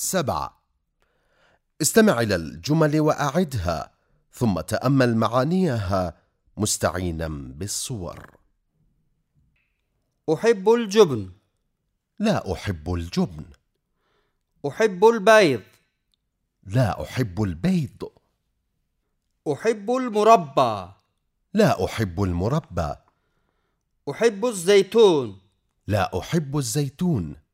سبعة استمع إلى الجمل وأعدها ثم تأمل معانيها مستعينا بالصور. أحب الجبن. لا أحب الجبن. أحب البيض. لا أحب البيض. أحب المربى. لا أحب المربى. أحب الزيتون. لا أحب الزيتون.